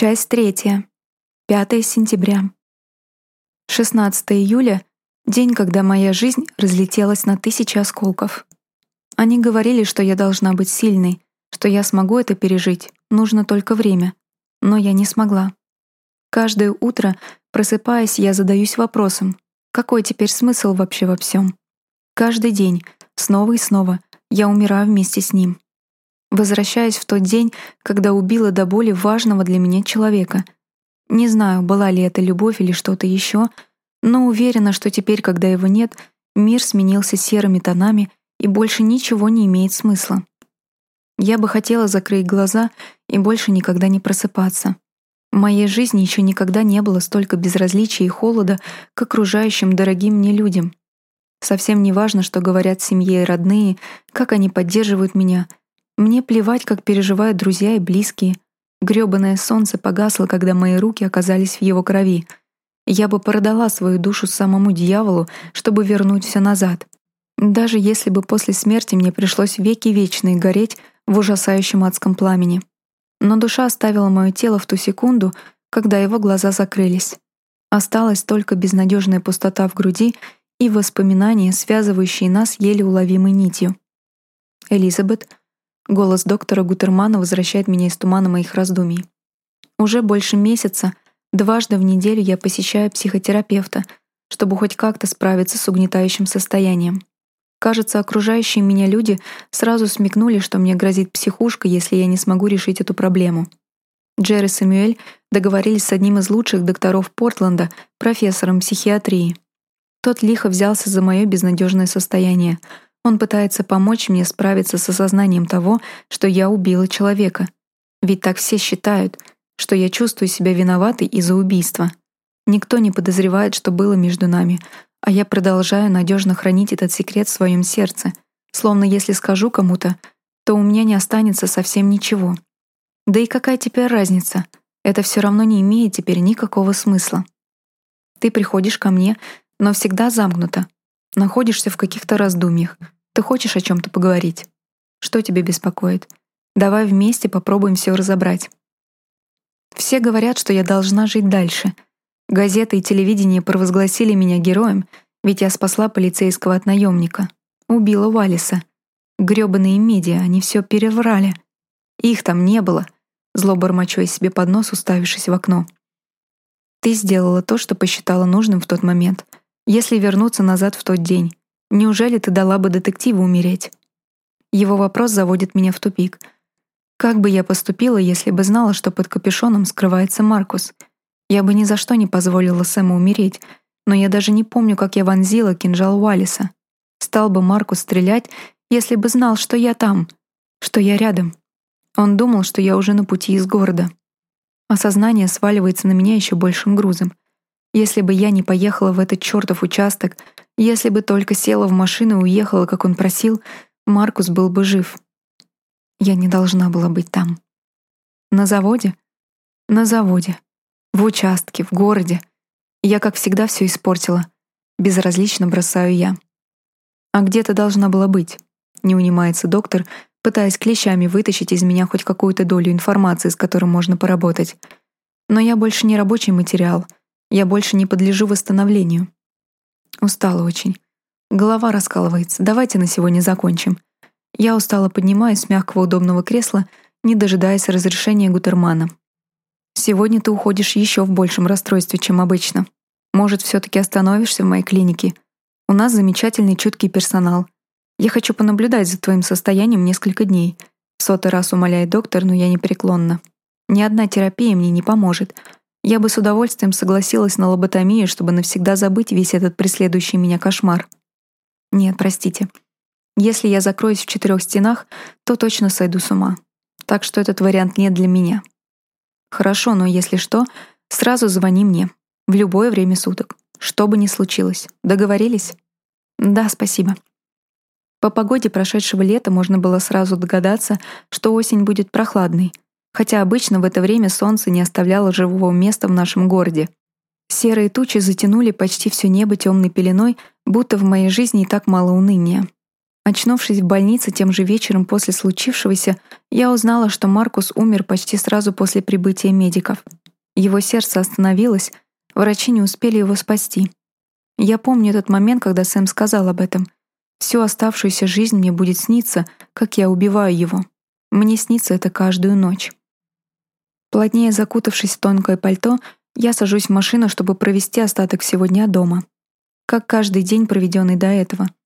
Часть третья. 5 сентября. 16 июля — день, когда моя жизнь разлетелась на тысячи осколков. Они говорили, что я должна быть сильной, что я смогу это пережить, нужно только время. Но я не смогла. Каждое утро, просыпаясь, я задаюсь вопросом, какой теперь смысл вообще во всем? Каждый день, снова и снова, я умираю вместе с ним. Возвращаясь в тот день, когда убила до боли важного для меня человека. Не знаю, была ли это любовь или что-то еще, но уверена, что теперь, когда его нет, мир сменился серыми тонами и больше ничего не имеет смысла. Я бы хотела закрыть глаза и больше никогда не просыпаться. В моей жизни еще никогда не было столько безразличия и холода к окружающим дорогим мне людям. Совсем не важно, что говорят семье и родные, как они поддерживают меня. Мне плевать, как переживают друзья и близкие. Грёбаное солнце погасло, когда мои руки оказались в его крови. Я бы продала свою душу самому дьяволу, чтобы вернуть все назад. Даже если бы после смерти мне пришлось веки вечные гореть в ужасающем адском пламени. Но душа оставила мое тело в ту секунду, когда его глаза закрылись. Осталась только безнадежная пустота в груди и воспоминания, связывающие нас еле уловимой нитью. Элизабет, голос доктора Гутермана возвращает меня из тумана моих раздумий. Уже больше месяца, дважды в неделю я посещаю психотерапевта, чтобы хоть как-то справиться с угнетающим состоянием. Кажется, окружающие меня люди сразу смекнули, что мне грозит психушка, если я не смогу решить эту проблему. Джерри и Сэмюэль договорились с одним из лучших докторов Портленда, профессором психиатрии. Тот лихо взялся за мое безнадежное состояние. Он пытается помочь мне справиться с осознанием того, что я убила человека. Ведь так все считают, что я чувствую себя виноватой из-за убийства. Никто не подозревает, что было между нами, а я продолжаю надежно хранить этот секрет в своем сердце, словно если скажу кому-то, то у меня не останется совсем ничего. Да и какая теперь разница? Это все равно не имеет теперь никакого смысла. Ты приходишь ко мне, но всегда замкнуто. Находишься в каких-то раздумьях. Ты хочешь о чем то поговорить. Что тебя беспокоит? Давай вместе попробуем все разобрать. Все говорят, что я должна жить дальше — Газеты и телевидение провозгласили меня героем, ведь я спасла полицейского от наемника. Убила Валиса. Грёбаные медиа, они все переврали. Их там не было. Зло бормочу себе под нос, уставившись в окно. Ты сделала то, что посчитала нужным в тот момент. Если вернуться назад в тот день, неужели ты дала бы детективу умереть? Его вопрос заводит меня в тупик. Как бы я поступила, если бы знала, что под капюшоном скрывается Маркус — я бы ни за что не позволила Сэму умереть, но я даже не помню, как я вонзила кинжал Уалиса. Стал бы Марку стрелять, если бы знал, что я там, что я рядом. Он думал, что я уже на пути из города. Осознание сваливается на меня еще большим грузом. Если бы я не поехала в этот чертов участок, если бы только села в машину и уехала, как он просил, Маркус был бы жив. Я не должна была быть там. На заводе? На заводе в участке, в городе. Я, как всегда, все испортила. Безразлично бросаю я. А где ты должна была быть? Не унимается доктор, пытаясь клещами вытащить из меня хоть какую-то долю информации, с которой можно поработать. Но я больше не рабочий материал. Я больше не подлежу восстановлению. Устала очень. Голова раскалывается. Давайте на сегодня закончим. Я устало поднимаюсь с мягкого удобного кресла, не дожидаясь разрешения Гутермана. Сегодня ты уходишь еще в большем расстройстве, чем обычно. Может, все-таки остановишься в моей клинике? У нас замечательный чуткий персонал. Я хочу понаблюдать за твоим состоянием несколько дней. В сотый раз умоляет доктор, но я непреклонна. Ни одна терапия мне не поможет. Я бы с удовольствием согласилась на лоботомию, чтобы навсегда забыть весь этот преследующий меня кошмар. Нет, простите. Если я закроюсь в четырех стенах, то точно сойду с ума. Так что этот вариант не для меня. Хорошо, но если что, сразу звони мне. В любое время суток. Что бы ни случилось. Договорились? Да, спасибо. По погоде прошедшего лета можно было сразу догадаться, что осень будет прохладной, хотя обычно в это время солнце не оставляло живого места в нашем городе. Серые тучи затянули почти все небо темной пеленой, будто в моей жизни и так мало уныния. Очнувшись в больнице тем же вечером после случившегося, я узнала, что Маркус умер почти сразу после прибытия медиков. Его сердце остановилось, врачи не успели его спасти. Я помню этот момент, когда Сэм сказал об этом. Всю оставшуюся жизнь мне будет сниться, как я убиваю его. Мне снится это каждую ночь. Плотнее закутавшись в тонкое пальто, я сажусь в машину, чтобы провести остаток всего дня дома. Как каждый день, проведенный до этого —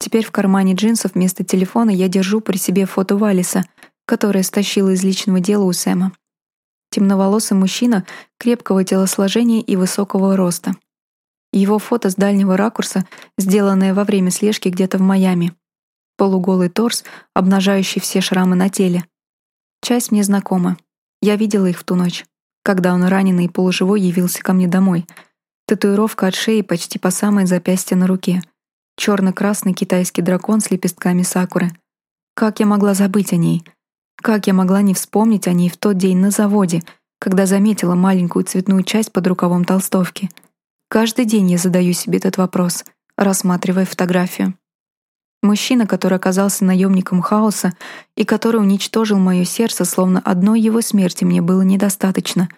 Теперь в кармане джинсов вместо телефона я держу при себе фото Валиса, которое стащила из личного дела у Сэма. Темноволосый мужчина крепкого телосложения и высокого роста. Его фото с дальнего ракурса, сделанное во время слежки где-то в Майами. Полуголый торс, обнажающий все шрамы на теле. Часть мне знакома. Я видела их в ту ночь, когда он раненый и полуживой явился ко мне домой. Татуировка от шеи почти по самое запястье на руке — черно-красный китайский дракон с лепестками сакуры. Как я могла забыть о ней? Как я могла не вспомнить о ней в тот день на заводе, когда заметила маленькую цветную часть под рукавом толстовки? Каждый день я задаю себе этот вопрос, рассматривая фотографию. Мужчина, который оказался наемником хаоса и который уничтожил мое сердце, словно одной его смерти мне было недостаточно.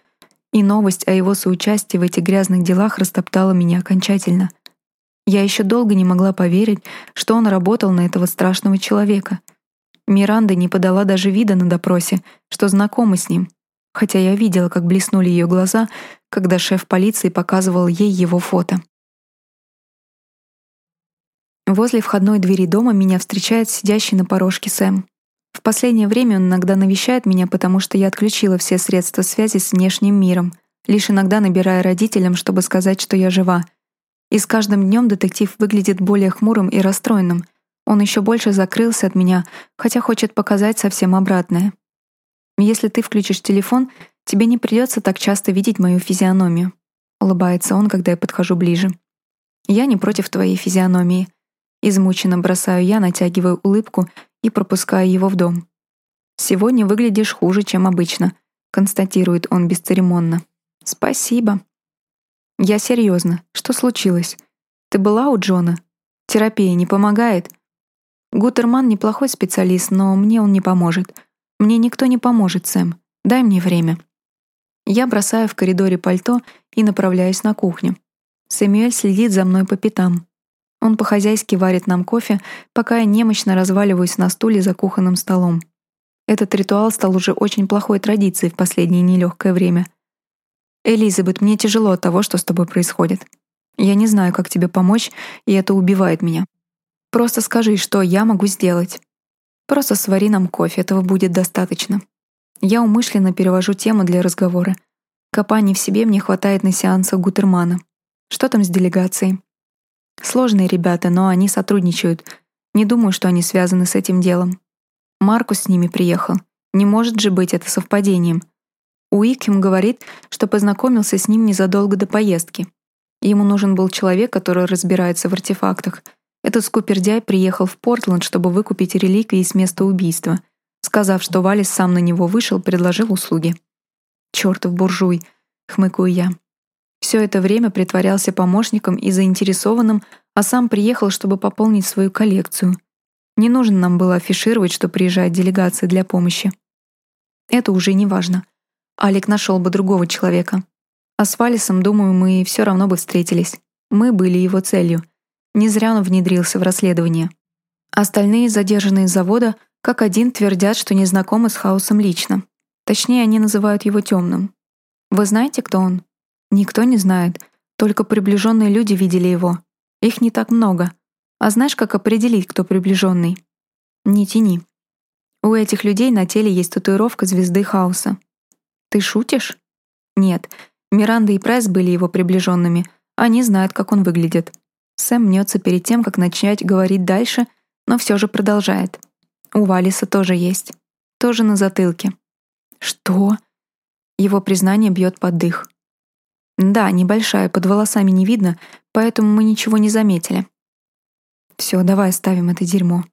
И новость о его соучастии в этих грязных делах растоптала меня окончательно — я еще долго не могла поверить, что он работал на этого страшного человека. Миранда не подала даже вида на допросе, что знакома с ним, хотя я видела, как блеснули ее глаза, когда шеф полиции показывал ей его фото. Возле входной двери дома меня встречает сидящий на порожке Сэм. В последнее время он иногда навещает меня, потому что я отключила все средства связи с внешним миром, лишь иногда набирая родителям, чтобы сказать, что я жива — и с каждым днем детектив выглядит более хмурым и расстроенным. Он еще больше закрылся от меня, хотя хочет показать совсем обратное. Если ты включишь телефон, тебе не придется так часто видеть мою физиономию. Улыбается он, когда я подхожу ближе. Я не против твоей физиономии. Измученно бросаю я, натягиваю улыбку и пропускаю его в дом. «Сегодня выглядишь хуже, чем обычно», — констатирует он бесцеремонно. «Спасибо», «Я серьезно. Что случилось? Ты была у Джона? Терапия не помогает?» «Гутерман неплохой специалист, но мне он не поможет. Мне никто не поможет, Сэм. Дай мне время». Я бросаю в коридоре пальто и направляюсь на кухню. Сэмюэль следит за мной по пятам. Он по-хозяйски варит нам кофе, пока я немощно разваливаюсь на стуле за кухонным столом. Этот ритуал стал уже очень плохой традицией в последнее нелегкое время — «Элизабет, мне тяжело от того, что с тобой происходит. Я не знаю, как тебе помочь, и это убивает меня. Просто скажи, что я могу сделать. Просто свари нам кофе, этого будет достаточно». Я умышленно перевожу тему для разговора. Копаний в себе мне хватает на сеансах Гутермана. Что там с делегацией? Сложные ребята, но они сотрудничают. Не думаю, что они связаны с этим делом. Маркус с ними приехал. Не может же быть это совпадением. Уикхем говорит, что познакомился с ним незадолго до поездки. Ему нужен был человек, который разбирается в артефактах. Этот скупердяй приехал в Портленд, чтобы выкупить реликвии с места убийства. Сказав, что Валис сам на него вышел, предложил услуги. «Чёртов буржуй!» — хмыкаю я. Все это время притворялся помощником и заинтересованным, а сам приехал, чтобы пополнить свою коллекцию. Не нужно нам было афишировать, что приезжает делегация для помощи. Это уже не важно. Алик нашел бы другого человека. А с Валисом, думаю, мы все равно бы встретились. Мы были его целью. Не зря он внедрился в расследование. Остальные, задержанные завода, как один твердят, что не знакомы с Хаусом лично. Точнее, они называют его темным. Вы знаете, кто он? Никто не знает. Только приближенные люди видели его. Их не так много. А знаешь, как определить, кто приближенный? Не тяни. У этих людей на теле есть татуировка звезды Хауса. Ты шутишь? Нет. Миранда и Прайс были его приближенными. Они знают, как он выглядит. Сэм мнется перед тем, как начать говорить дальше, но все же продолжает. У Валиса тоже есть. Тоже на затылке. Что? Его признание бьет под дых. Да, небольшая, под волосами не видно, поэтому мы ничего не заметили. Все, давай оставим это дерьмо.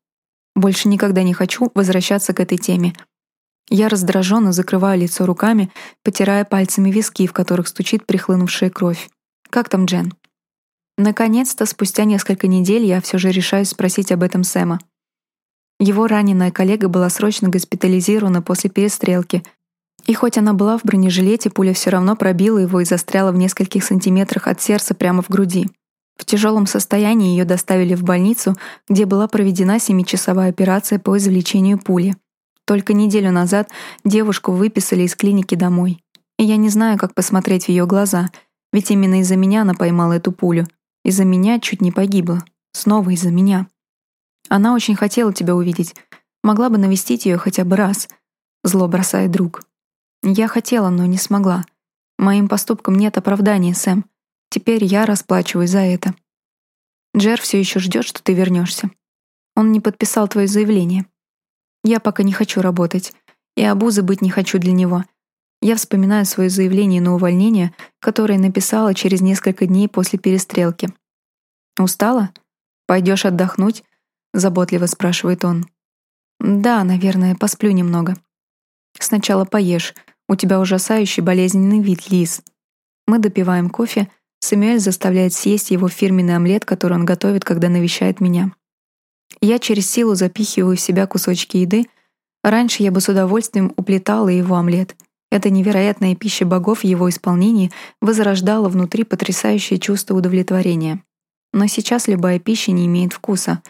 Больше никогда не хочу возвращаться к этой теме. Я раздраженно закрываю лицо руками, потирая пальцами виски, в которых стучит прихлынувшая кровь. «Как там Джен?» Наконец-то, спустя несколько недель, я все же решаюсь спросить об этом Сэма. Его раненая коллега была срочно госпитализирована после перестрелки, и хоть она была в бронежилете, пуля все равно пробила его и застряла в нескольких сантиметрах от сердца прямо в груди. В тяжелом состоянии ее доставили в больницу, где была проведена семичасовая операция по извлечению пули. Только неделю назад девушку выписали из клиники домой. И я не знаю, как посмотреть в ее глаза, ведь именно из-за меня она поймала эту пулю. Из-за меня чуть не погибла. Снова из-за меня. Она очень хотела тебя увидеть. Могла бы навестить ее хотя бы раз. Зло бросает друг. Я хотела, но не смогла. Моим поступкам нет оправдания, Сэм. Теперь я расплачиваюсь за это. Джер все еще ждет, что ты вернешься. Он не подписал твое заявление. Я пока не хочу работать, и обузы быть не хочу для него. Я вспоминаю свое заявление на увольнение, которое написала через несколько дней после перестрелки. «Устала? Пойдешь отдохнуть?» — заботливо спрашивает он. «Да, наверное, посплю немного». «Сначала поешь. У тебя ужасающий болезненный вид, Лиз». Мы допиваем кофе. Сэмюэль заставляет съесть его фирменный омлет, который он готовит, когда навещает меня. Я через силу запихиваю в себя кусочки еды. Раньше я бы с удовольствием уплетала его омлет. Эта невероятная пища богов в его исполнении возрождала внутри потрясающее чувство удовлетворения. Но сейчас любая пища не имеет вкуса.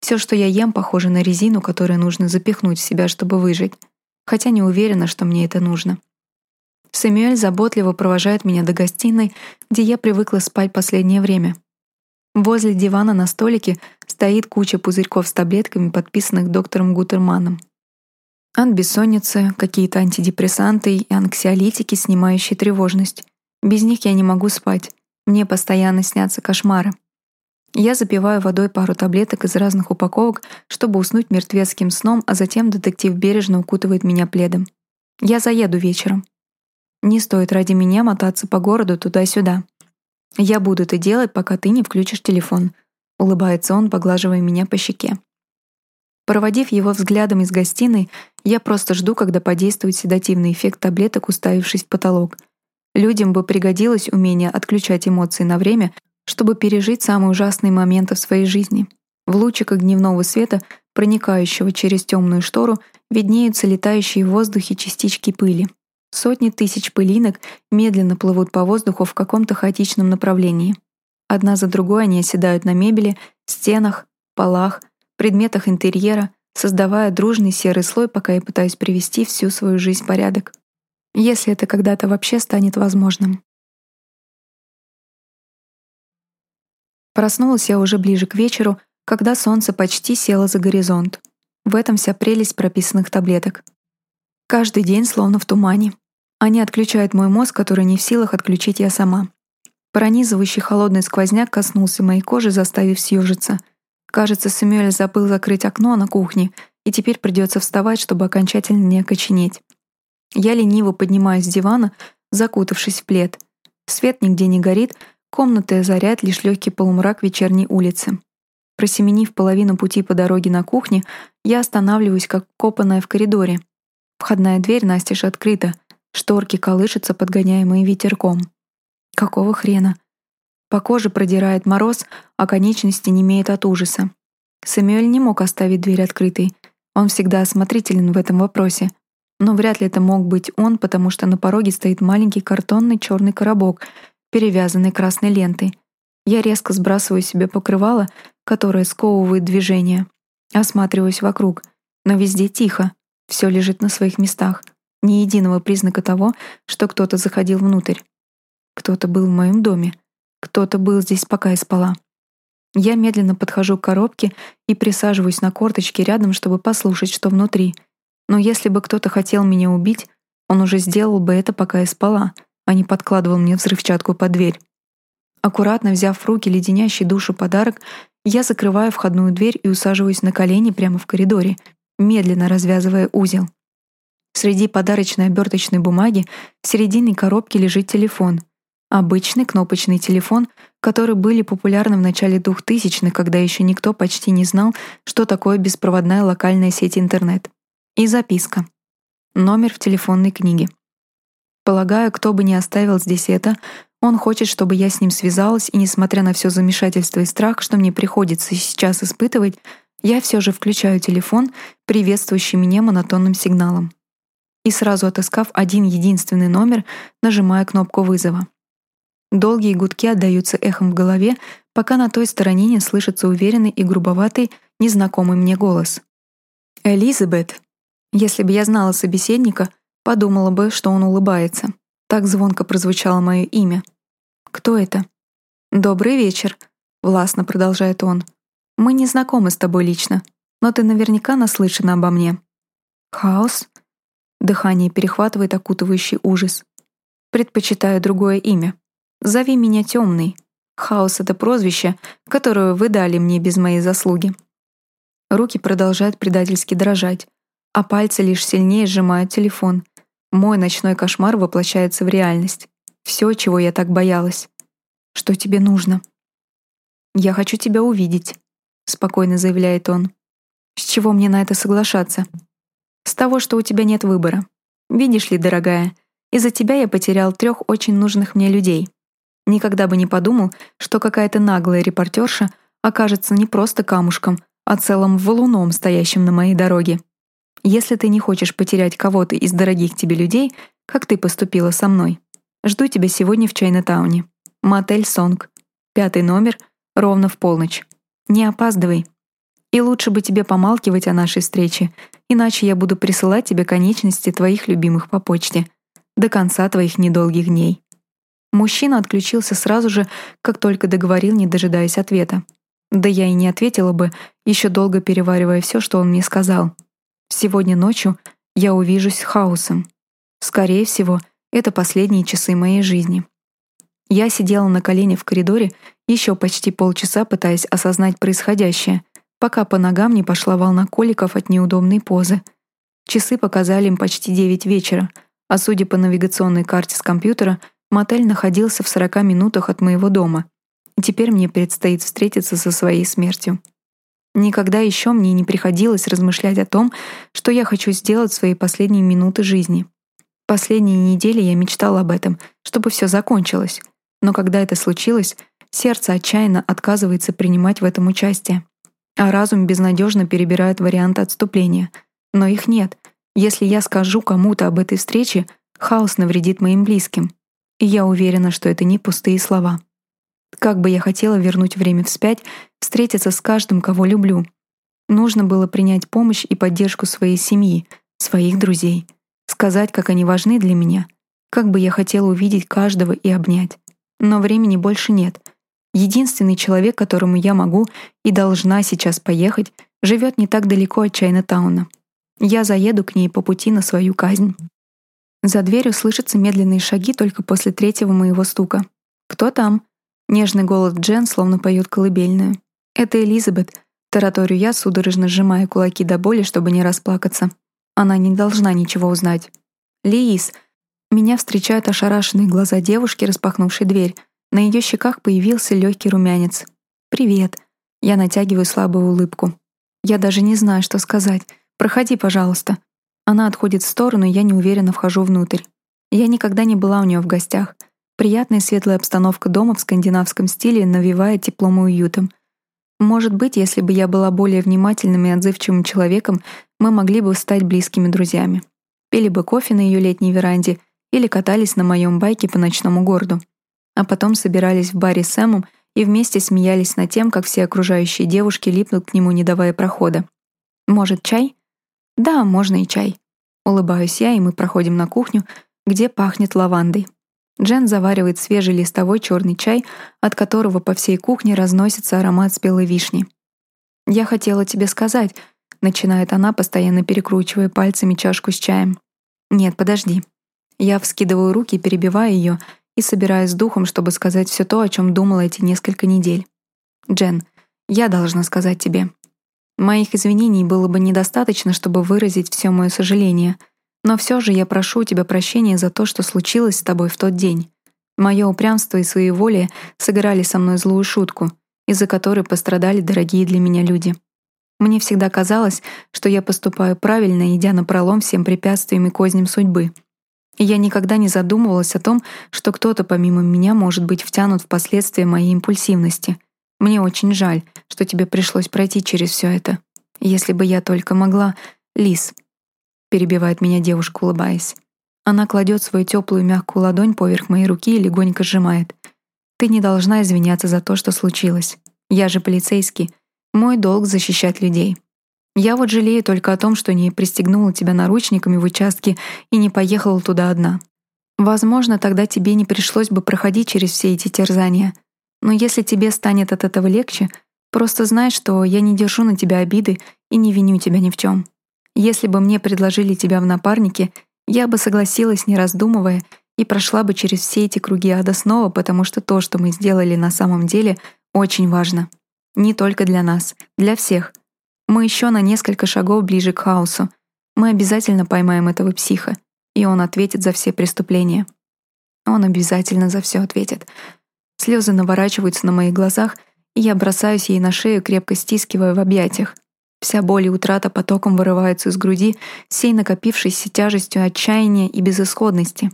Все, что я ем, похоже на резину, которую нужно запихнуть в себя, чтобы выжить. Хотя не уверена, что мне это нужно. Сэмюэль заботливо провожает меня до гостиной, где я привыкла спать последнее время. Возле дивана на столике стоит куча пузырьков с таблетками, подписанных доктором Гутерманом. От бессонницы, какие-то антидепрессанты и анксиолитики, снимающие тревожность. Без них я не могу спать. Мне постоянно снятся кошмары. Я запиваю водой пару таблеток из разных упаковок, чтобы уснуть мертвецким сном, а затем детектив бережно укутывает меня пледом. Я заеду вечером. Не стоит ради меня мотаться по городу туда-сюда. Я буду это делать, пока ты не включишь телефон. Улыбается он, поглаживая меня по щеке. Проводив его взглядом из гостиной, я просто жду, когда подействует седативный эффект таблеток, уставившись в потолок. Людям бы пригодилось умение отключать эмоции на время, чтобы пережить самые ужасные моменты в своей жизни. В лучиках дневного света, проникающего через темную штору, виднеются летающие в воздухе частички пыли. Сотни тысяч пылинок медленно плывут по воздуху в каком-то хаотичном направлении. Одна за другой они оседают на мебели, стенах, полах, предметах интерьера, создавая дружный серый слой, пока я пытаюсь привести всю свою жизнь в порядок. Если это когда-то вообще станет возможным. Проснулась я уже ближе к вечеру, когда солнце почти село за горизонт. В этом вся прелесть прописанных таблеток. Каждый день словно в тумане. Они отключают мой мозг, который не в силах отключить я сама. Пронизывающий холодный сквозняк коснулся моей кожи, заставив съежиться — Кажется, Сэмюэль забыл закрыть окно на кухне, и теперь придется вставать, чтобы окончательно не окоченеть. Я лениво поднимаюсь с дивана, закутавшись в плед. Свет нигде не горит, комнаты озаряет лишь легкий полумрак вечерней улицы. Просеменив половину пути по дороге на кухне, я останавливаюсь, как копанная в коридоре. Входная дверь настежь открыта, шторки колышутся, подгоняемые ветерком. Какого хрена? По коже продирает мороз, а конечности не имеет от ужаса. Сэмюэль не мог оставить дверь открытой. Он всегда осмотрителен в этом вопросе. Но вряд ли это мог быть он, потому что на пороге стоит маленький картонный черный коробок, перевязанный красной лентой. Я резко сбрасываю себе покрывало, которое сковывает движение. Осматриваюсь вокруг, но везде тихо. Все лежит на своих местах. Ни единого признака того, что кто-то заходил внутрь. Кто-то был в моем доме. Кто-то был здесь, пока я спала. Я медленно подхожу к коробке и присаживаюсь на корточки рядом, чтобы послушать, что внутри. Но если бы кто-то хотел меня убить, он уже сделал бы это, пока я спала, а не подкладывал мне взрывчатку под дверь. Аккуратно взяв в руки леденящий душу подарок, я закрываю входную дверь и усаживаюсь на колени прямо в коридоре, медленно развязывая узел. Среди подарочной оберточной бумаги в середине коробки лежит телефон — Обычный кнопочный телефон, который были популярны в начале 2000-х, когда еще никто почти не знал, что такое беспроводная локальная сеть интернет. И записка. Номер в телефонной книге. Полагаю, кто бы ни оставил здесь это, он хочет, чтобы я с ним связалась, и несмотря на все замешательство и страх, что мне приходится сейчас испытывать, я все же включаю телефон, приветствующий меня монотонным сигналом. И сразу отыскав один единственный номер, нажимаю кнопку вызова. Долгие гудки отдаются эхом в голове, пока на той стороне не слышится уверенный и грубоватый, незнакомый мне голос. «Элизабет!» Если бы я знала собеседника, подумала бы, что он улыбается. Так звонко прозвучало мое имя. «Кто это?» «Добрый вечер», — властно продолжает он. «Мы не знакомы с тобой лично, но ты наверняка наслышана обо мне». «Хаос?» Дыхание перехватывает окутывающий ужас. «Предпочитаю другое имя. Зови меня Темный. Хаос — это прозвище, которое вы дали мне без моей заслуги». Руки продолжают предательски дрожать, а пальцы лишь сильнее сжимают телефон. Мой ночной кошмар воплощается в реальность. Все, чего я так боялась. Что тебе нужно? Я хочу тебя увидеть, спокойно заявляет он. С чего мне на это соглашаться? С того, что у тебя нет выбора. Видишь ли, дорогая, из-за тебя я потерял трех очень нужных мне людей. Никогда бы не подумал, что какая-то наглая репортерша окажется не просто камушком, а целым валуном, стоящим на моей дороге. Если ты не хочешь потерять кого-то из дорогих тебе людей, как ты поступила со мной, жду тебя сегодня в Чайна-тауне. Мотель Сонг. Пятый номер, ровно в полночь. Не опаздывай. И лучше бы тебе помалкивать о нашей встрече, иначе я буду присылать тебе конечности твоих любимых по почте. До конца твоих недолгих дней. Мужчина отключился сразу же, как только договорил, не дожидаясь ответа. Да я и не ответила бы, еще долго переваривая все, что он мне сказал. Сегодня ночью я увижусь с хаосом. Скорее всего, это последние часы моей жизни. Я сидела на колене в коридоре еще почти полчаса, пытаясь осознать происходящее, пока по ногам не пошла волна коликов от неудобной позы. Часы показали им почти девять вечера, а судя по навигационной карте с компьютера, мотель находился в 40 минутах от моего дома. И теперь мне предстоит встретиться со своей смертью. Никогда еще мне не приходилось размышлять о том, что я хочу сделать в свои последние минуты жизни. Последние недели я мечтала об этом, чтобы все закончилось — но когда это случилось, сердце отчаянно отказывается принимать в этом участие. А разум безнадежно перебирает варианты отступления. Но их нет. Если я скажу кому-то об этой встрече, хаос навредит моим близким. И я уверена, что это не пустые слова. Как бы я хотела вернуть время вспять, встретиться с каждым, кого люблю. Нужно было принять помощь и поддержку своей семьи, своих друзей. Сказать, как они важны для меня. Как бы я хотела увидеть каждого и обнять. Но времени больше нет. Единственный человек, которому я могу и должна сейчас поехать, живет не так далеко от Чайна-тауна. Я заеду к ней по пути на свою казнь. За дверью слышатся медленные шаги только после третьего моего стука. «Кто там?» Нежный голос Джен словно поет колыбельную. «Это Элизабет», — тараторю я, судорожно сжимая кулаки до боли, чтобы не расплакаться. Она не должна ничего узнать. «Лиис», меня встречают ошарашенные глаза девушки, распахнувшей дверь. На ее щеках появился легкий румянец. «Привет». Я натягиваю слабую улыбку. Я даже не знаю, что сказать. «Проходи, пожалуйста». Она отходит в сторону, и я неуверенно вхожу внутрь. Я никогда не была у нее в гостях. Приятная светлая обстановка дома в скандинавском стиле навевает теплом и уютом. Может быть, если бы я была более внимательным и отзывчивым человеком, мы могли бы стать близкими друзьями. Пили бы кофе на ее летней веранде или катались на моем байке по ночному городу. А потом собирались в баре с Сэмом и вместе смеялись над тем, как все окружающие девушки липнут к нему, не давая прохода. «Может, чай?» «Да, можно и чай». Улыбаюсь я, и мы проходим на кухню, где пахнет лавандой. Джен заваривает свежий листовой черный чай, от которого по всей кухне разносится аромат спелой вишни. «Я хотела тебе сказать», — начинает она, постоянно перекручивая пальцами чашку с чаем. «Нет, подожди. Я вскидываю руки, перебивая ее и собираюсь с духом, чтобы сказать все то, о чем думала эти несколько недель. «Джен, я должна сказать тебе. Моих извинений было бы недостаточно, чтобы выразить все мое сожаление, но все же я прошу у тебя прощения за то, что случилось с тобой в тот день. Мое упрямство и своеволие сыграли со мной злую шутку, из-за которой пострадали дорогие для меня люди. Мне всегда казалось, что я поступаю правильно, идя на пролом всем препятствиям и козням судьбы — я никогда не задумывалась о том, что кто-то помимо меня может быть втянут в последствия моей импульсивности. Мне очень жаль, что тебе пришлось пройти через все это. Если бы я только могла... Лис, перебивает меня девушка, улыбаясь. Она кладет свою теплую мягкую ладонь поверх моей руки и легонько сжимает. Ты не должна извиняться за то, что случилось. Я же полицейский. Мой долг — защищать людей. Я вот жалею только о том, что не пристегнула тебя наручниками в участке и не поехала туда одна. Возможно, тогда тебе не пришлось бы проходить через все эти терзания. Но если тебе станет от этого легче, просто знай, что я не держу на тебя обиды и не виню тебя ни в чем. Если бы мне предложили тебя в напарнике, я бы согласилась, не раздумывая, и прошла бы через все эти круги ада снова, потому что то, что мы сделали на самом деле, очень важно. Не только для нас, для всех. Мы еще на несколько шагов ближе к хаосу. Мы обязательно поймаем этого психа, и он ответит за все преступления. Он обязательно за все ответит. Слезы наворачиваются на моих глазах, и я бросаюсь ей на шею, крепко стискивая в объятиях. Вся боль и утрата потоком вырываются из груди, сей накопившейся тяжестью отчаяния и безысходности.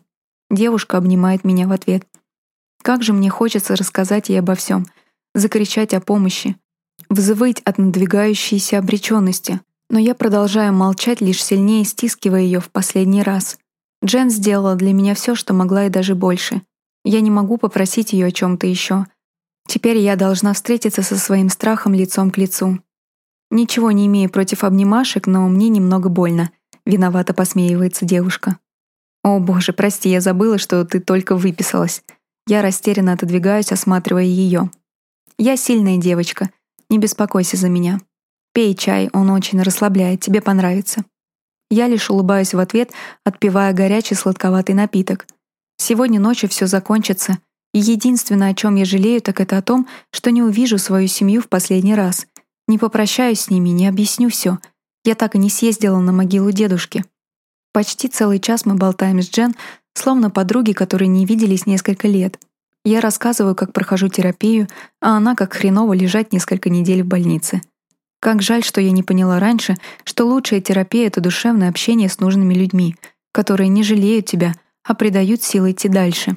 Девушка обнимает меня в ответ. Как же мне хочется рассказать ей обо всем, закричать о помощи, взвыть от надвигающейся обреченности, но я продолжаю молчать, лишь сильнее стискивая ее в последний раз. Джен сделала для меня все, что могла и даже больше. Я не могу попросить ее о чем-то еще. Теперь я должна встретиться со своим страхом лицом к лицу. Ничего не имею против обнимашек, но мне немного больно. Виновато посмеивается девушка. «О боже, прости, я забыла, что ты только выписалась». Я растерянно отодвигаюсь, осматривая ее. «Я сильная девочка. Не беспокойся за меня. Пей чай, он очень расслабляет, тебе понравится». Я лишь улыбаюсь в ответ, отпивая горячий сладковатый напиток. Сегодня ночью все закончится, и единственное, о чем я жалею, так это о том, что не увижу свою семью в последний раз. Не попрощаюсь с ними, не объясню все. Я так и не съездила на могилу дедушки. Почти целый час мы болтаем с Джен, словно подруги, которые не виделись несколько лет. Я рассказываю, как прохожу терапию, а она как хреново лежать несколько недель в больнице. Как жаль, что я не поняла раньше, что лучшая терапия — это душевное общение с нужными людьми, которые не жалеют тебя, а придают силы идти дальше.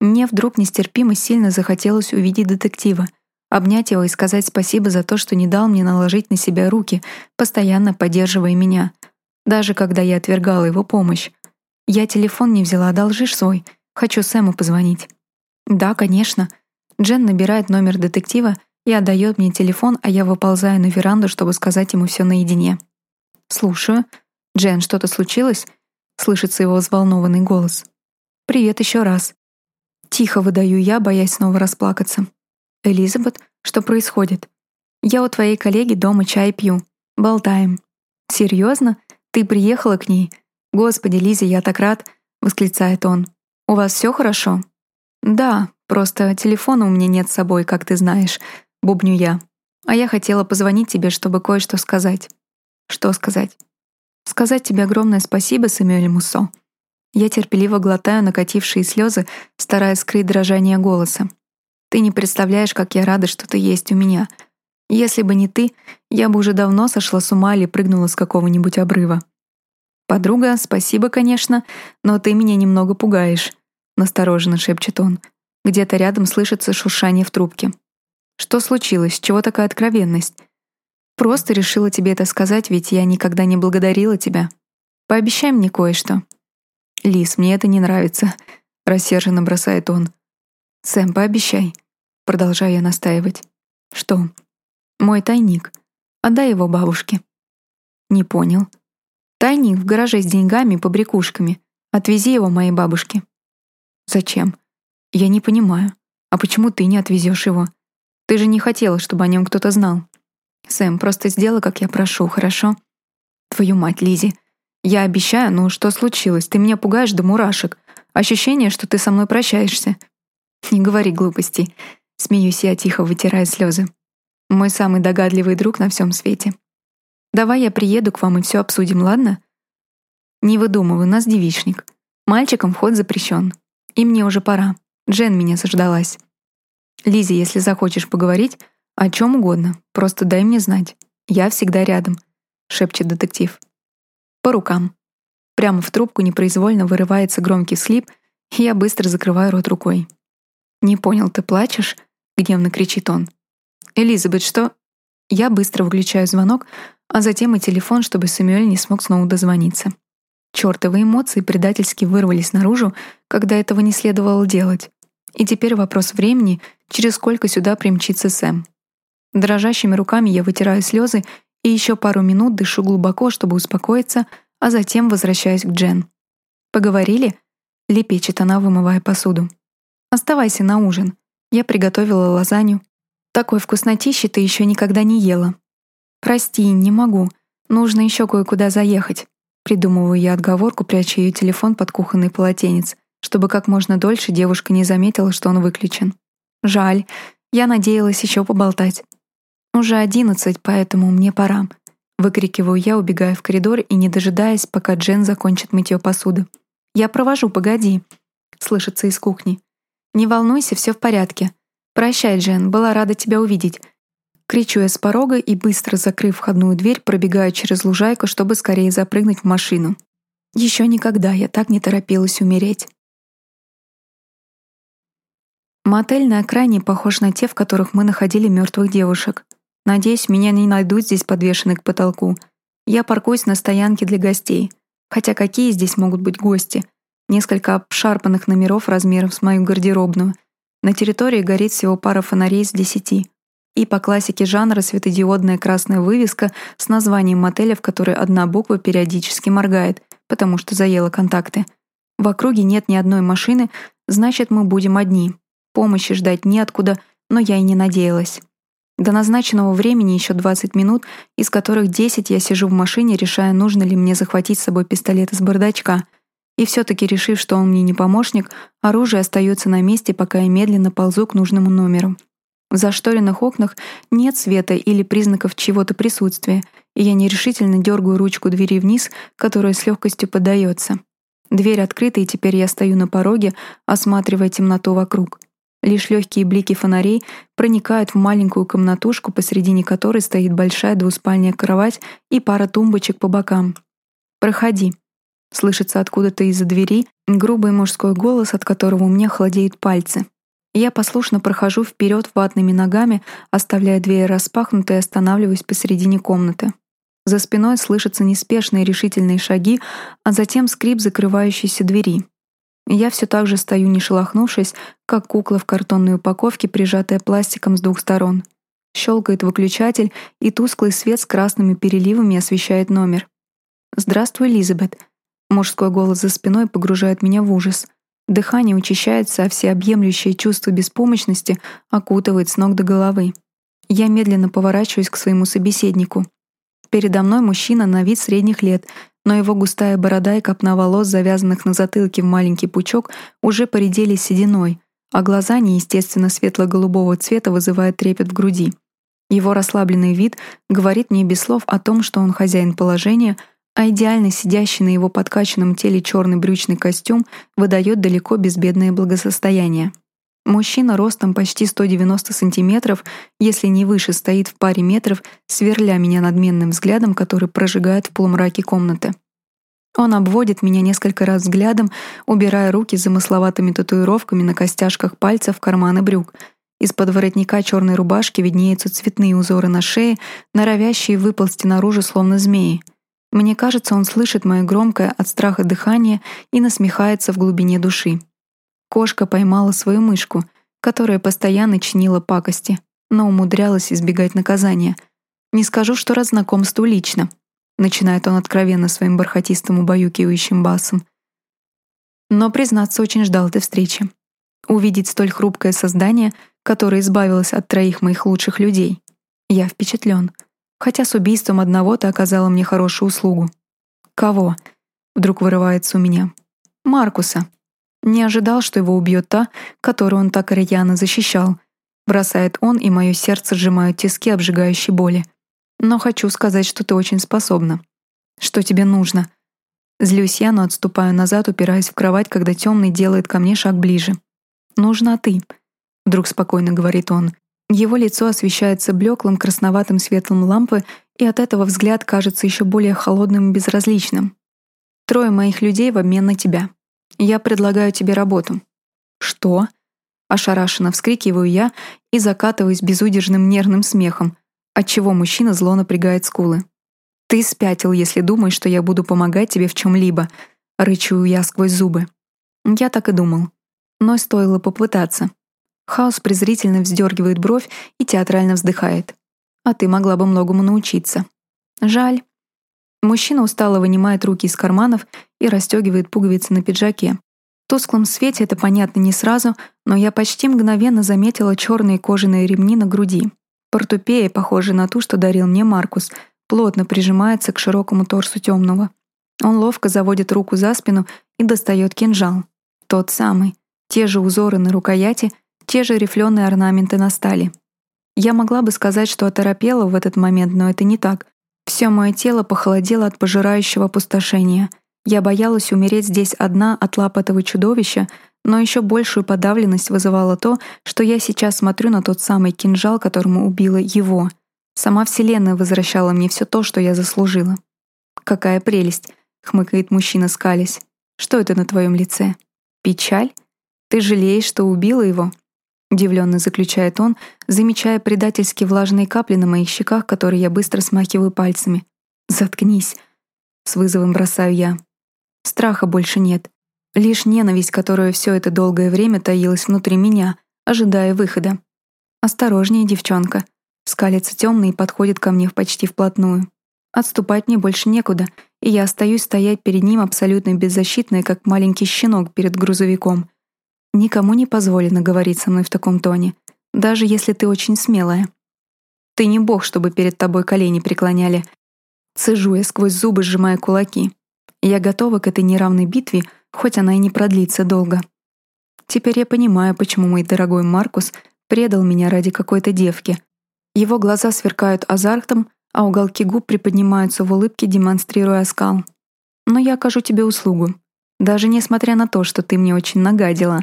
Мне вдруг нестерпимо сильно захотелось увидеть детектива, обнять его и сказать спасибо за то, что не дал мне наложить на себя руки, постоянно поддерживая меня — даже когда я отвергала его помощь. Я телефон не взяла, одолжишь свой? Хочу Сэму позвонить. Да, конечно. Джен набирает номер детектива и отдает мне телефон, а я выползаю на веранду, чтобы сказать ему все наедине. Слушаю. Джен, что-то случилось? Слышится его взволнованный голос. Привет еще раз. Тихо выдаю я, боясь снова расплакаться. Элизабет, что происходит? Я у твоей коллеги дома чай пью. Болтаем. Серьезно? «Ты приехала к ней? Господи, Лиза, я так рад!» — восклицает он. «У вас все хорошо?» «Да, просто телефона у меня нет с собой, как ты знаешь», — бубню я. «А я хотела позвонить тебе, чтобы кое-что сказать». «Что сказать?» «Сказать тебе огромное спасибо, Сэмюэль Муссо». Я терпеливо глотаю накатившие слезы, стараясь скрыть дрожание голоса. «Ты не представляешь, как я рада, что ты есть у меня», — если бы не ты, я бы уже давно сошла с ума или прыгнула с какого-нибудь обрыва. «Подруга, спасибо, конечно, но ты меня немного пугаешь», — настороженно шепчет он. Где-то рядом слышится шуршание в трубке. «Что случилось? Чего такая откровенность?» «Просто решила тебе это сказать, ведь я никогда не благодарила тебя. Пообещай мне кое-что». «Лис, мне это не нравится», — рассерженно бросает он. «Сэм, пообещай», — продолжаю я настаивать. «Что?» Мой тайник. Отдай его бабушке. Не понял. Тайник в гараже с деньгами, побрякушками. Отвези его моей бабушке. Зачем? Я не понимаю. А почему ты не отвезешь его? Ты же не хотела, чтобы о нем кто-то знал. Сэм, просто сделай, как я прошу, хорошо? Твою мать, Лизи. Я обещаю, ну что случилось? Ты меня пугаешь до мурашек. Ощущение, что ты со мной прощаешься. Не говори глупостей. Смеюсь я тихо, вытирая слезы. Мой самый догадливый друг на всем свете. Давай я приеду к вам и все обсудим, ладно? Не выдумывай, у нас девичник. Мальчикам вход запрещен. И мне уже пора. Джен меня заждалась. Лизи, если захочешь поговорить, о чем угодно, просто дай мне знать. Я всегда рядом, шепчет детектив. По рукам. Прямо в трубку непроизвольно вырывается громкий слип, и я быстро закрываю рот рукой. «Не понял, ты плачешь?» — гневно кричит он. «Элизабет, что...» Я быстро выключаю звонок, а затем и телефон, чтобы Сэмюэль не смог снова дозвониться. Чёртовы эмоции предательски вырвались наружу, когда этого не следовало делать. И теперь вопрос времени, через сколько сюда примчится Сэм. Дрожащими руками я вытираю слезы и еще пару минут дышу глубоко, чтобы успокоиться, а затем возвращаюсь к Джен. «Поговорили?» — лепечет она, вымывая посуду. «Оставайся на ужин. Я приготовила лазанью. Такой вкуснотищи ты еще никогда не ела. Прости, не могу. Нужно еще кое-куда заехать. Придумываю я отговорку, пряча ее телефон под кухонный полотенец, чтобы как можно дольше девушка не заметила, что он выключен. Жаль. Я надеялась еще поболтать. Уже одиннадцать, поэтому мне пора. Выкрикиваю я, убегая в коридор и не дожидаясь, пока Джен закончит мытье посуды. «Я провожу, погоди», — слышится из кухни. «Не волнуйся, все в порядке. Прощай, Джен, была рада тебя увидеть». Кричу я с порога и, быстро закрыв входную дверь, пробегаю через лужайку, чтобы скорее запрыгнуть в машину. Еще никогда я так не торопилась умереть. Мотель на окраине похож на те, в которых мы находили мертвых девушек. Надеюсь, меня не найдут здесь подвешенной к потолку. Я паркуюсь на стоянке для гостей. Хотя какие здесь могут быть гости? Несколько обшарпанных номеров размером с мою гардеробную. На территории горит всего пара фонарей из десяти и по классике жанра светодиодная красная вывеска с названием мотеля, в которой одна буква периодически моргает, потому что заела контакты. В округе нет ни одной машины, значит, мы будем одни. Помощи ждать неоткуда, но я и не надеялась. До назначенного времени еще 20 минут, из которых 10 я сижу в машине, решая, нужно ли мне захватить с собой пистолет из бардачка. И все-таки решив, что он мне не помощник, оружие остается на месте, пока я медленно ползу к нужному номеру. В зашторенных окнах нет света или признаков чего-то присутствия, и я нерешительно дергаю ручку двери вниз, которая с легкостью поддается. Дверь открыта, и теперь я стою на пороге, осматривая темноту вокруг. Лишь легкие блики фонарей проникают в маленькую комнатушку, посредине которой стоит большая двуспальная кровать и пара тумбочек по бокам. «Проходи», — слышится откуда-то из-за двери грубый мужской голос, от которого у меня холодеют пальцы. Я послушно прохожу вперед ватными ногами, оставляя дверь распахнутой и останавливаюсь посередине комнаты. За спиной слышатся неспешные решительные шаги, а затем скрип закрывающейся двери. Я все так же стою, не шелохнувшись, как кукла в картонной упаковке, прижатая пластиком с двух сторон. Щелкает выключатель, и тусклый свет с красными переливами освещает номер. «Здравствуй, Элизабет». Мужской голос за спиной погружает меня в ужас — Дыхание учащается, а всеобъемлющее чувство беспомощности окутывает с ног до головы. Я медленно поворачиваюсь к своему собеседнику. Передо мной мужчина на вид средних лет, но его густая борода и копна волос, завязанных на затылке в маленький пучок, уже поредели сединой, а глаза неестественно светло-голубого цвета вызывают трепет в груди. Его расслабленный вид говорит мне без слов о том, что он хозяин положения — а идеально сидящий на его подкачанном теле черный брючный костюм выдает далеко безбедное благосостояние. Мужчина ростом почти 190 сантиметров, если не выше, стоит в паре метров, сверля меня надменным взглядом, который прожигает в полумраке комнаты. Он обводит меня несколько раз взглядом, убирая руки с замысловатыми татуировками на костяшках пальцев в карманы брюк. Из-под воротника черной рубашки виднеются цветные узоры на шее, норовящие выползти наружу, словно змеи — мне кажется, он слышит мое громкое от страха дыхание и насмехается в глубине души. Кошка поймала свою мышку, которая постоянно чинила пакости, но умудрялась избегать наказания. Не скажу, что рад знакомству лично. Начинает он откровенно своим бархатистым убаюкивающим басом. Но, признаться, очень ждал этой встречи. Увидеть столь хрупкое создание, которое избавилось от троих моих лучших людей. Я впечатлен. Хотя с убийством одного ты оказала мне хорошую услугу. Кого? Вдруг вырывается у меня. Маркуса. Не ожидал, что его убьет та, которую он так рьяно защищал. Бросает он, и мое сердце сжимают тиски обжигающей боли. Но хочу сказать, что ты очень способна. Что тебе нужно? Злюсь я, но отступаю назад, упираясь в кровать, когда темный делает ко мне шаг ближе. «Нужна ты», — вдруг спокойно говорит он. Его лицо освещается блеклым красноватым светлом лампы, и от этого взгляд кажется еще более холодным и безразличным. Трое моих людей в обмен на тебя. Я предлагаю тебе работу. Что? Ошарашенно вскрикиваю я и закатываюсь безудержным нервным смехом, отчего мужчина зло напрягает скулы. «Ты спятил, если думаешь, что я буду помогать тебе в чем-либо», — рычу я сквозь зубы. Я так и думал. Но стоило попытаться. Хаос презрительно вздергивает бровь и театрально вздыхает. «А ты могла бы многому научиться». «Жаль». Мужчина устало вынимает руки из карманов и расстегивает пуговицы на пиджаке. В тусклом свете это понятно не сразу, но я почти мгновенно заметила черные кожаные ремни на груди. Портупея, похожая на ту, что дарил мне Маркус, плотно прижимается к широкому торсу темного. Он ловко заводит руку за спину и достает кинжал. Тот самый. Те же узоры на рукояти, те же рифленые орнаменты на стали. Я могла бы сказать, что оторопела в этот момент, но это не так. Все мое тело похолодело от пожирающего опустошения — я боялась умереть здесь одна от лап этого чудовища, но еще большую подавленность вызывало то, что я сейчас смотрю на тот самый кинжал, которому убила его. Сама Вселенная возвращала мне все то, что я заслужила. «Какая прелесть!» — хмыкает мужчина, скались. «Что это на твоем лице? Печаль? Ты жалеешь, что убила его?» Удивленно заключает он, замечая предательски влажные капли на моих щеках, которые я быстро смахиваю пальцами. «Заткнись!» — с вызовом бросаю я. Страха больше нет. Лишь ненависть, которая все это долгое время таилась внутри меня, ожидая выхода. «Осторожнее, девчонка». Скалится темный и подходит ко мне почти вплотную. Отступать мне больше некуда, и я остаюсь стоять перед ним абсолютно беззащитная, как маленький щенок перед грузовиком. Никому не позволено говорить со мной в таком тоне, даже если ты очень смелая. Ты не бог, чтобы перед тобой колени преклоняли. Цежу я сквозь зубы, сжимая кулаки. Я готова к этой неравной битве, хоть она и не продлится долго. Теперь я понимаю, почему мой дорогой Маркус предал меня ради какой-то девки. Его глаза сверкают азартом, а уголки губ приподнимаются в улыбке, демонстрируя оскал. Но я окажу тебе услугу. Даже несмотря на то, что ты мне очень нагадила.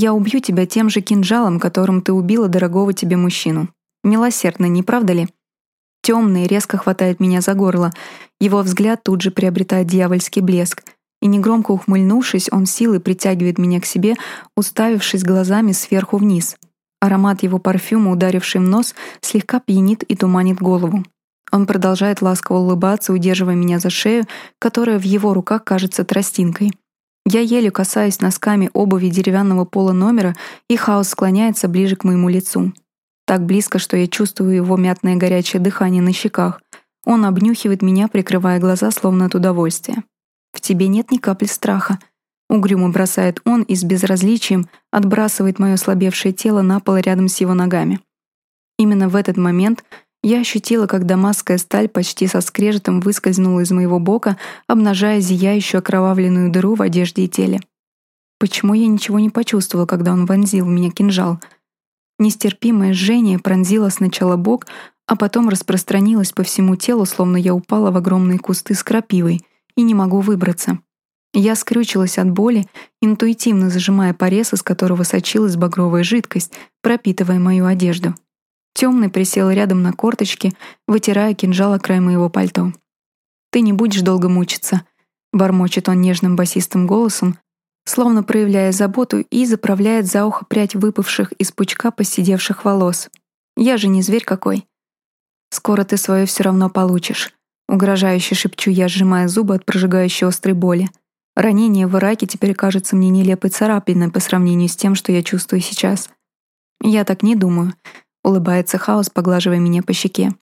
Я убью тебя тем же кинжалом, которым ты убила дорогого тебе мужчину. Милосердно, не правда ли? Темный резко хватает меня за горло. Его взгляд тут же приобретает дьявольский блеск. И негромко ухмыльнувшись, он силой притягивает меня к себе, уставившись глазами сверху вниз. Аромат его парфюма, ударивший в нос, слегка пьянит и туманит голову. Он продолжает ласково улыбаться, удерживая меня за шею, которая в его руках кажется тростинкой. Я еле касаюсь носками обуви деревянного пола номера, и хаос склоняется ближе к моему лицу. Так близко, что я чувствую его мятное горячее дыхание на щеках. Он обнюхивает меня, прикрывая глаза, словно от удовольствия. «В тебе нет ни капли страха», — угрюмо бросает он и с безразличием отбрасывает мое слабевшее тело на пол рядом с его ногами. Именно в этот момент я ощутила, как дамасская сталь почти со скрежетом выскользнула из моего бока, обнажая зияющую окровавленную дыру в одежде и теле. Почему я ничего не почувствовала, когда он вонзил в меня кинжал — Нестерпимое жжение пронзило сначала бок, а потом распространилось по всему телу, словно я упала в огромные кусты с крапивой и не могу выбраться. Я скрючилась от боли, интуитивно зажимая порез, из которого сочилась багровая жидкость, пропитывая мою одежду. Темный присел рядом на корточки, вытирая кинжал о край моего пальто. «Ты не будешь долго мучиться», — бормочет он нежным басистым голосом, словно проявляя заботу, и заправляет за ухо прядь выпавших из пучка посидевших волос. «Я же не зверь какой». «Скоро ты свое все равно получишь», — угрожающе шепчу я, сжимая зубы от прожигающей острой боли. Ранение в Ираке теперь кажется мне нелепой царапиной по сравнению с тем, что я чувствую сейчас. «Я так не думаю», — улыбается Хаос, поглаживая меня по щеке.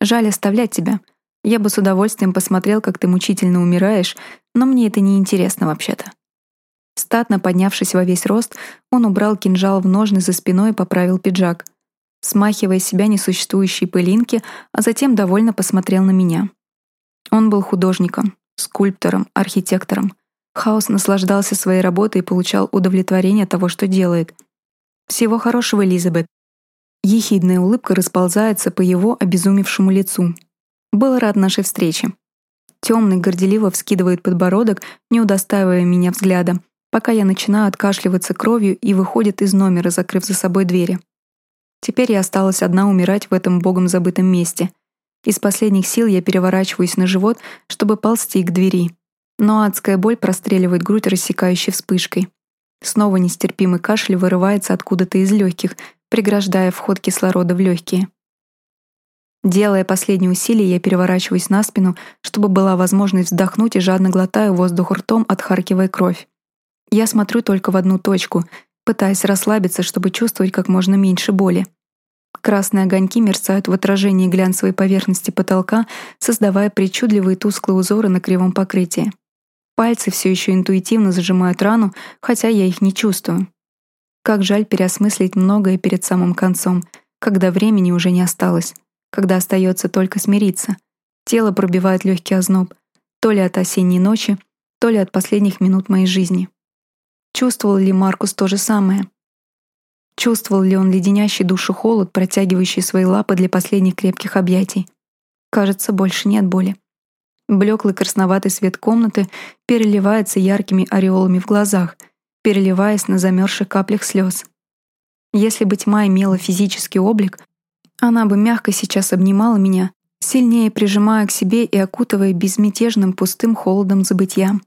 «Жаль оставлять тебя. Я бы с удовольствием посмотрел, как ты мучительно умираешь, но мне это не интересно вообще-то». Статно поднявшись во весь рост, он убрал кинжал в ножны за спиной и поправил пиджак, смахивая себя несуществующие пылинки, а затем довольно посмотрел на меня. Он был художником, скульптором, архитектором. Хаос наслаждался своей работой и получал удовлетворение от того, что делает. «Всего хорошего, Элизабет». Ехидная улыбка расползается по его обезумевшему лицу. «Был рад нашей встрече». Темный горделиво вскидывает подбородок, не удостаивая меня взгляда, пока я начинаю откашливаться кровью и выходит из номера, закрыв за собой двери. Теперь я осталась одна умирать в этом богом забытом месте. Из последних сил я переворачиваюсь на живот, чтобы ползти к двери. Но адская боль простреливает грудь рассекающей вспышкой. Снова нестерпимый кашель вырывается откуда-то из легких, преграждая вход кислорода в легкие. Делая последние усилия, я переворачиваюсь на спину, чтобы была возможность вздохнуть и жадно глотаю воздух ртом, отхаркивая кровь. Я смотрю только в одну точку, пытаясь расслабиться, чтобы чувствовать как можно меньше боли. Красные огоньки мерцают в отражении глянцевой поверхности потолка, создавая причудливые тусклые узоры на кривом покрытии. Пальцы все еще интуитивно зажимают рану, хотя я их не чувствую. Как жаль переосмыслить многое перед самым концом, когда времени уже не осталось, когда остается только смириться. Тело пробивает легкий озноб, то ли от осенней ночи, то ли от последних минут моей жизни. Чувствовал ли Маркус то же самое? Чувствовал ли он леденящий душу холод, протягивающий свои лапы для последних крепких объятий? Кажется, больше нет боли. Блеклый красноватый свет комнаты переливается яркими ореолами в глазах, переливаясь на замерзших каплях слез. Если бы тьма имела физический облик, она бы мягко сейчас обнимала меня, сильнее прижимая к себе и окутывая безмятежным пустым холодом забытья.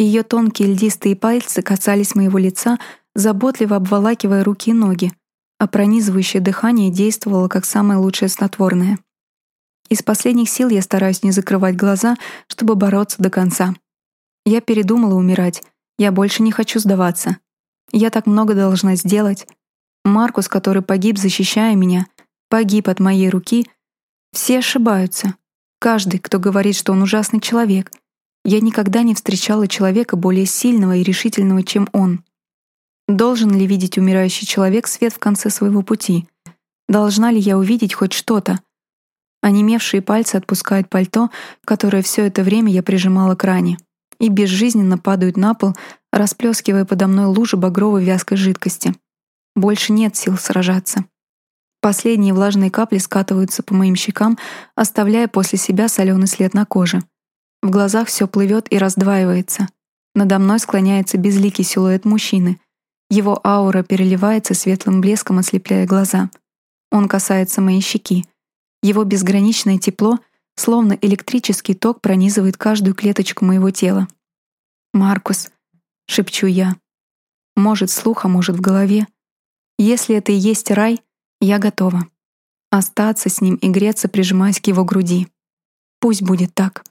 Ее тонкие льдистые пальцы касались моего лица, заботливо обволакивая руки и ноги, а пронизывающее дыхание действовало как самое лучшее снотворное. Из последних сил я стараюсь не закрывать глаза, чтобы бороться до конца. Я передумала умирать. Я больше не хочу сдаваться. Я так много должна сделать. Маркус, который погиб, защищая меня, погиб от моей руки. Все ошибаются. Каждый, кто говорит, что он ужасный человек. Я никогда не встречала человека более сильного и решительного, чем он. Должен ли видеть умирающий человек свет в конце своего пути? Должна ли я увидеть хоть что-то? Онемевшие пальцы отпускают пальто, которое все это время я прижимала к ране, и безжизненно падают на пол, расплескивая подо мной лужи багровой вязкой жидкости. Больше нет сил сражаться. Последние влажные капли скатываются по моим щекам, оставляя после себя соленый след на коже. В глазах все плывет и раздваивается. Надо мной склоняется безликий силуэт мужчины. Его аура переливается светлым блеском, ослепляя глаза. Он касается моей щеки — его безграничное тепло, словно электрический ток, пронизывает каждую клеточку моего тела. «Маркус», — шепчу я. Может, слух, а может, в голове. Если это и есть рай, я готова. Остаться с ним и греться, прижимаясь к его груди. Пусть будет так.